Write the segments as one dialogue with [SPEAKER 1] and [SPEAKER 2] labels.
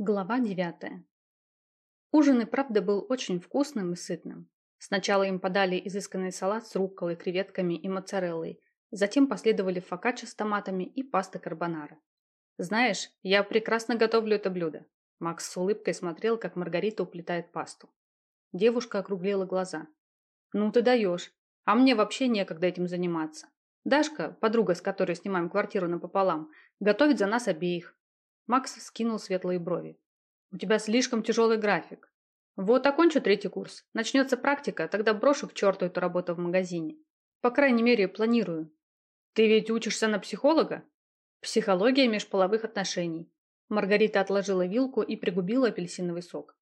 [SPEAKER 1] Глава девятая. Ужин и правда был очень вкусным и сытным. Сначала им подали изысканный салат с рукколой, креветками и моцареллой, затем последовали фокаччо с томатами и паста карбонара. «Знаешь, я прекрасно готовлю это блюдо». Макс с улыбкой смотрел, как Маргарита уплетает пасту. Девушка округлила глаза. «Ну ты даешь. А мне вообще некогда этим заниматься. Дашка, подруга, с которой снимаем квартиру напополам, готовит за нас обеих. Макс скинул светлые брови. «У тебя слишком тяжелый график. Вот окончу третий курс. Начнется практика, тогда брошу к черту эту работу в магазине. По крайней мере, планирую. Ты ведь учишься на психолога? Психология межполовых отношений». Маргарита отложила вилку и пригубила апельсиновый сок.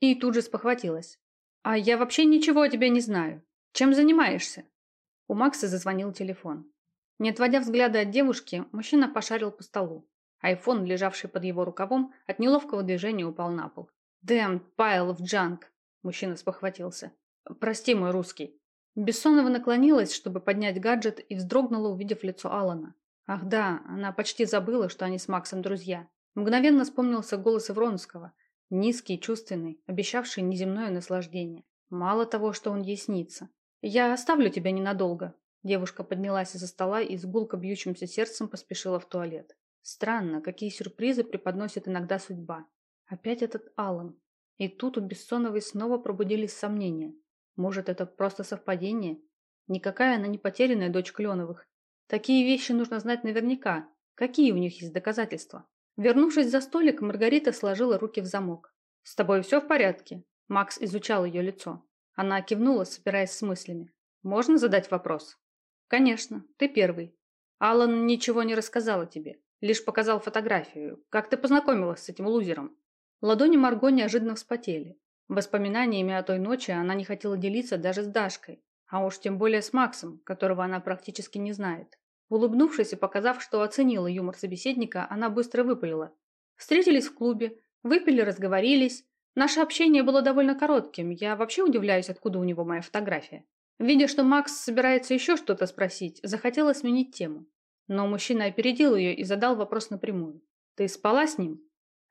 [SPEAKER 1] И тут же спохватилась. «А я вообще ничего о тебе не знаю. Чем занимаешься?» У Макса зазвонил телефон. Не отводя взгляда от девушки, мужчина пошарил по столу. Айфон, лежавший под его рукавом, от неловкого движения упал на пол. «Damn pile of junk!» Мужчина спохватился. «Прости, мой русский». Бессонова наклонилась, чтобы поднять гаджет, и вздрогнула, увидев лицо Алана. Ах да, она почти забыла, что они с Максом друзья. Мгновенно вспомнился голос Вронского, низкий, чувственный, обещавший неземное наслаждение. Мало того, что он ей снится. «Я оставлю тебя ненадолго». Девушка поднялась из-за стола и с гулко бьющимся сердцем поспешила в туалет. Странно, какие сюрпризы преподносит иногда судьба. Опять этот Алан. И тут у Бессоновой снова пробудились сомнения. Может, это просто совпадение? Никакая она не потерянная дочь Кленовых. Такие вещи нужно знать наверняка. Какие у них есть доказательства? Вернувшись за столик, Маргарита сложила руки в замок. «С тобой все в порядке?» Макс изучал ее лицо. Она кивнула, собираясь с мыслями. «Можно задать вопрос?» «Конечно, ты первый. Алан ничего не рассказал тебе. Лишь показал фотографию. Как ты познакомилась с этим лузером?» Ладони Марго неожиданно вспотели. Воспоминаниями о той ночи она не хотела делиться даже с Дашкой, а уж тем более с Максом, которого она практически не знает. Улыбнувшись и показав, что оценила юмор собеседника, она быстро выпалила. Встретились в клубе, выпили, разговорились. Наше общение было довольно коротким, я вообще удивляюсь, откуда у него моя фотография. Видя, что Макс собирается еще что-то спросить, захотела сменить тему. Но мужчина опередил ее и задал вопрос напрямую. «Ты спала с ним?»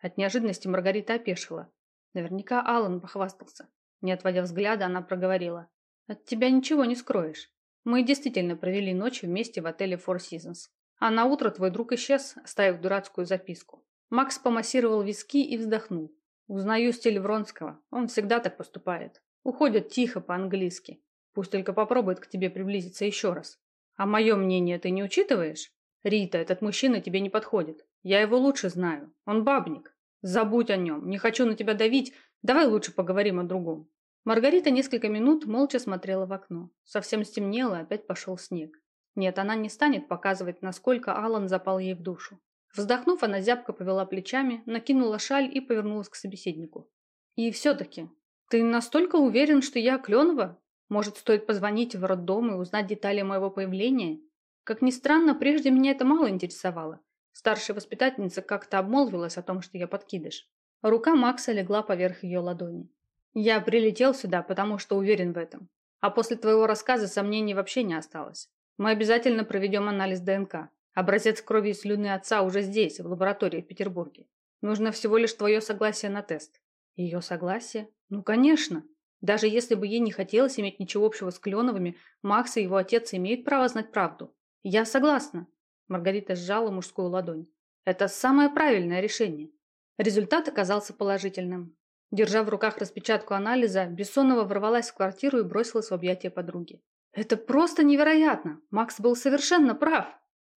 [SPEAKER 1] От неожиданности Маргарита опешила. Наверняка Аллан похвастался. Не отводя взгляда, она проговорила. «От тебя ничего не скроешь. Мы действительно провели ночь вместе в отеле Four Seasons. А на утро твой друг исчез, оставив дурацкую записку. Макс помассировал виски и вздохнул. Узнаю стиль Вронского. Он всегда так поступает. Уходит тихо по-английски. Пусть только попробует к тебе приблизиться еще раз. А мое мнение ты не учитываешь? Рита, этот мужчина тебе не подходит. Я его лучше знаю. Он бабник. Забудь о нем. Не хочу на тебя давить. Давай лучше поговорим о другом. Маргарита несколько минут молча смотрела в окно. Совсем стемнело, опять пошел снег. Нет, она не станет показывать, насколько Алан запал ей в душу. Вздохнув, она зябко повела плечами, накинула шаль и повернулась к собеседнику. «И все-таки, ты настолько уверен, что я Кленова? Может, стоит позвонить в роддом и узнать детали моего появления? Как ни странно, прежде меня это мало интересовало. Старшая воспитательница как-то обмолвилась о том, что я подкидыш. Рука Макса легла поверх ее ладони. Я прилетел сюда, потому что уверен в этом. А после твоего рассказа сомнений вообще не осталось. Мы обязательно проведем анализ ДНК. Образец крови и слюны отца уже здесь, в лаборатории в Петербурге. Нужно всего лишь твое согласие на тест. Ее согласие? Ну, конечно. Даже если бы ей не хотелось иметь ничего общего с Кленовыми, Макс и его отец имеют право знать правду. Я согласна. Маргарита сжала мужскую ладонь. Это самое правильное решение. Результат оказался положительным. Держа в руках распечатку анализа, Бессонова ворвалась в квартиру и бросилась в объятия подруги. «Это просто невероятно! Макс был совершенно прав!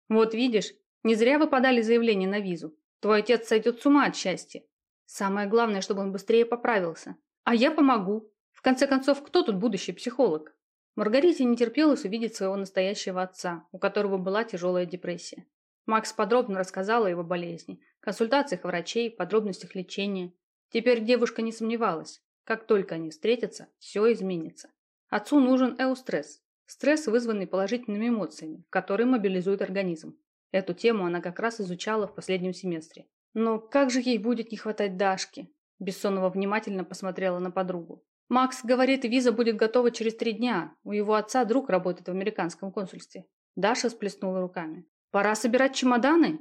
[SPEAKER 1] Вот видишь, не зря вы подали заявление на визу. Твой отец сойдет с ума от счастья. Самое главное, чтобы он быстрее поправился. А я помогу. В конце концов, кто тут будущий психолог? Маргарите не терпелось увидеть своего настоящего отца, у которого была тяжелая депрессия. Макс подробно рассказал о его болезни, консультациях врачей, подробностях лечения. Теперь девушка не сомневалась. Как только они встретятся, все изменится. Отцу нужен эустресс. Стресс, вызванный положительными эмоциями, который мобилизует организм. Эту тему она как раз изучала в последнем семестре. Но как же ей будет не хватать Дашки? Бессонова внимательно посмотрела на подругу. Макс говорит, виза будет готова через три дня. У его отца друг работает в американском консульстве. Даша сплеснула руками. Пора собирать чемоданы?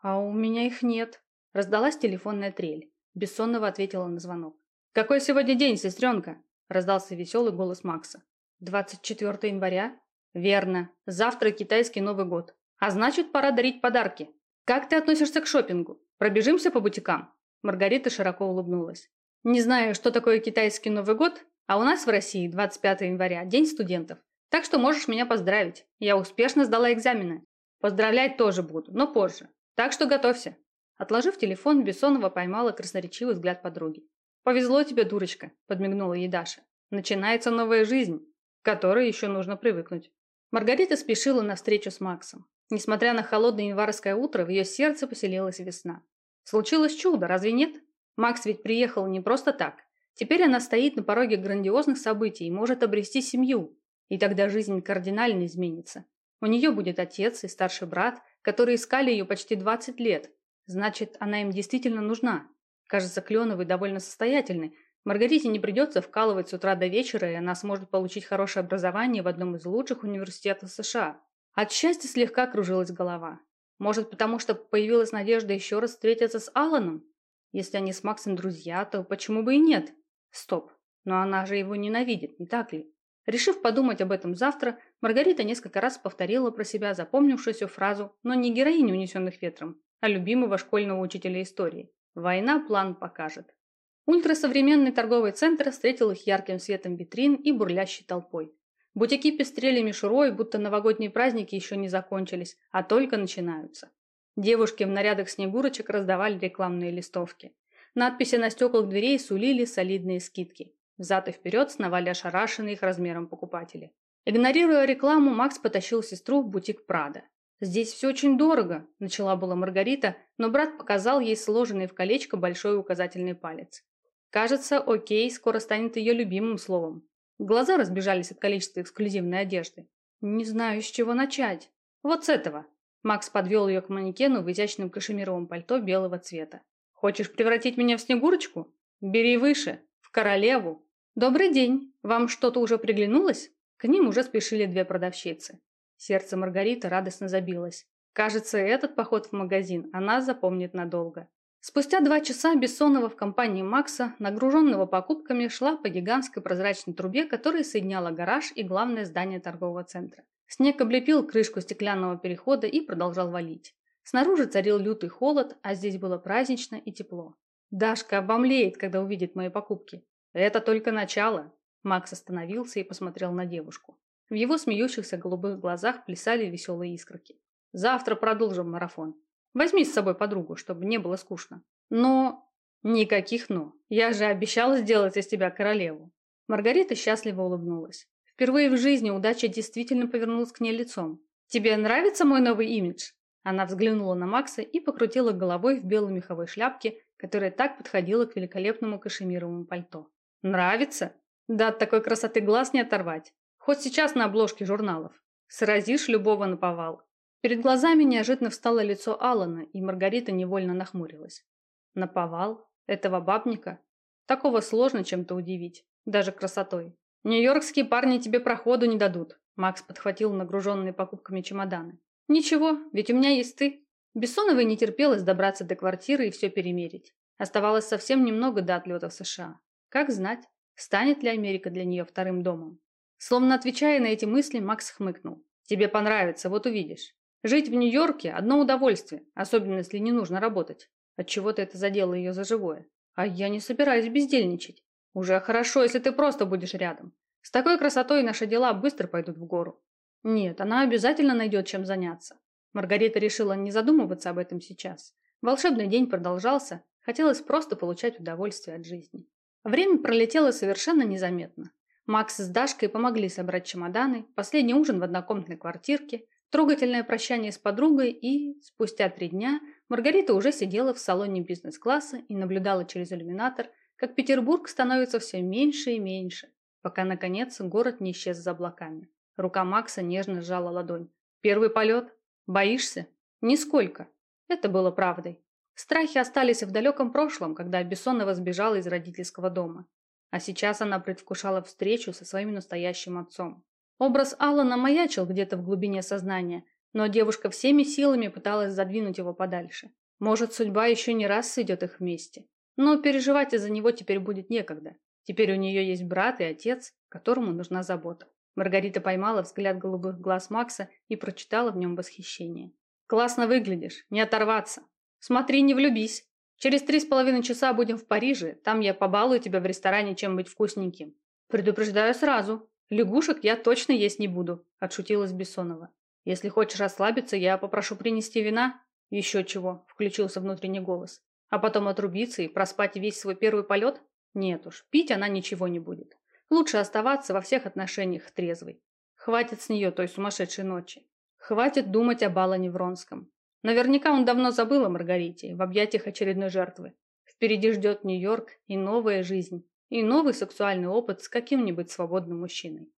[SPEAKER 1] А у меня их нет. Раздалась телефонная трель. Бессонова ответила на звонок. «Какой сегодня день, сестренка?» – раздался веселый голос Макса. «24 января?» «Верно. Завтра китайский Новый год. А значит, пора дарить подарки. Как ты относишься к шопингу? Пробежимся по бутикам?» Маргарита широко улыбнулась. «Не знаю, что такое китайский Новый год, а у нас в России 25 января – День студентов. Так что можешь меня поздравить. Я успешно сдала экзамены. Поздравлять тоже буду, но позже. Так что готовься». Отложив телефон, Бессонова поймала красноречивый взгляд подруги. «Повезло тебе, дурочка», – подмигнула ей Даша. «Начинается новая жизнь, к которой еще нужно привыкнуть». Маргарита спешила на встречу с Максом. Несмотря на холодное январское утро, в ее сердце поселилась весна. Случилось чудо, разве нет? Макс ведь приехал не просто так. Теперь она стоит на пороге грандиозных событий и может обрести семью. И тогда жизнь кардинально изменится. У нее будет отец и старший брат, которые искали ее почти 20 лет. Значит, она им действительно нужна. Кажется, Кленовый довольно состоятельный. Маргарите не придется вкалывать с утра до вечера, и она сможет получить хорошее образование в одном из лучших университетов США. От счастья слегка кружилась голова. Может, потому что появилась надежда еще раз встретиться с Алланом? Если они с Максом друзья, то почему бы и нет? Стоп, но она же его ненавидит, не так ли? Решив подумать об этом завтра, Маргарита несколько раз повторила про себя запомнившуюся фразу, но не героиню унесенных ветром, а любимого школьного учителя истории. «Война план покажет». Ультрасовременный торговый центр встретил их ярким светом витрин и бурлящей толпой. Бутики пестрели мишурой, будто новогодние праздники еще не закончились, а только начинаются. Девушки в нарядах снегурочек раздавали рекламные листовки. Надписи на стеклах дверей сулили солидные скидки. Взад и вперед сновали ошарашенные их размером покупатели. Игнорируя рекламу, Макс потащил сестру в бутик Прада. «Здесь все очень дорого», – начала была Маргарита, но брат показал ей сложенный в колечко большой указательный палец. Кажется, окей скоро станет ее любимым словом. Глаза разбежались от количества эксклюзивной одежды. «Не знаю, с чего начать. Вот с этого». Макс подвел ее к манекену в изящном кашемировом пальто белого цвета. Хочешь превратить меня в Снегурочку? Бери выше, в королеву. Добрый день. Вам что-то уже приглянулось? К ним уже спешили две продавщицы. Сердце Маргариты радостно забилось. Кажется, этот поход в магазин она запомнит надолго. Спустя два часа Бессонова в компании Макса, нагруженного покупками, шла по гигантской прозрачной трубе, которая соединяла гараж и главное здание торгового центра. Снег облепил крышку стеклянного перехода и продолжал валить. Снаружи царил лютый холод, а здесь было празднично и тепло. Дашка обомлеет, когда увидит мои покупки. Это только начало. Макс остановился и посмотрел на девушку. В его смеющихся голубых глазах плясали веселые искорки. Завтра продолжим марафон. Возьми с собой подругу, чтобы не было скучно. Но... Никаких «но». Я же обещала сделать из тебя королеву. Маргарита счастливо улыбнулась. Впервые в жизни удача действительно повернулась к ней лицом. Тебе нравится мой новый имидж? Она взглянула на Макса и покрутила головой в белой меховой шляпке, которая так подходила к великолепному кашемировому пальто. «Нравится? Да от такой красоты глаз не оторвать. Хоть сейчас на обложке журналов. Сразишь любого на повал». Перед глазами неожиданно встало лицо Алана, и Маргарита невольно нахмурилась. «Наповал? Этого бабника? Такого сложно чем-то удивить, даже красотой. Нью-Йоркские парни тебе проходу не дадут», Макс подхватил нагруженные покупками чемоданы. «Ничего, ведь у меня есть ты». Бессоновой не терпелось добраться до квартиры и все перемерить. Оставалось совсем немного до отлета в США. Как знать, станет ли Америка для нее вторым домом. Словно отвечая на эти мысли, Макс хмыкнул. «Тебе понравится, вот увидишь. Жить в Нью-Йорке – одно удовольствие, особенно если не нужно работать. Отчего-то это задело ее за живое. А я не собираюсь бездельничать. Уже хорошо, если ты просто будешь рядом. С такой красотой наши дела быстро пойдут в гору. Нет, она обязательно найдет чем заняться. Маргарита решила не задумываться об этом сейчас. Волшебный день продолжался, хотелось просто получать удовольствие от жизни. Время пролетело совершенно незаметно. Макс с Дашкой помогли собрать чемоданы, последний ужин в однокомнатной квартирке, трогательное прощание с подругой и, спустя три дня, Маргарита уже сидела в салоне бизнес-класса и наблюдала через иллюминатор, как Петербург становится все меньше и меньше, пока, наконец, город не исчез за облаками. Рука Макса нежно сжала ладонь. «Первый полет? Боишься?» «Нисколько». Это было правдой. Страхи остались в далеком прошлом, когда Бессонова сбежала из родительского дома. А сейчас она предвкушала встречу со своим настоящим отцом. Образ Аллана маячил где-то в глубине сознания, но девушка всеми силами пыталась задвинуть его подальше. Может, судьба еще не раз сведет их вместе. Но переживать из-за него теперь будет некогда. Теперь у нее есть брат и отец, которому нужна забота. Маргарита поймала взгляд голубых глаз Макса и прочитала в нем восхищение. «Классно выглядишь, не оторваться. Смотри, не влюбись. Через три с половиной часа будем в Париже, там я побалую тебя в ресторане чем-нибудь вкусненьким. Предупреждаю сразу, лягушек я точно есть не буду», – отшутилась Бессонова. «Если хочешь расслабиться, я попрошу принести вина». «Еще чего», – включился внутренний голос. «А потом отрубиться и проспать весь свой первый полет? Нет уж, пить она ничего не будет. Лучше оставаться во всех отношениях трезвой. Хватит с нее той сумасшедшей ночи. Хватит думать об Алане Вронском. Наверняка он давно забыл о Маргарите в объятиях очередной жертвы. Впереди ждет Нью-Йорк и новая жизнь, и новый сексуальный опыт с каким-нибудь свободным мужчиной.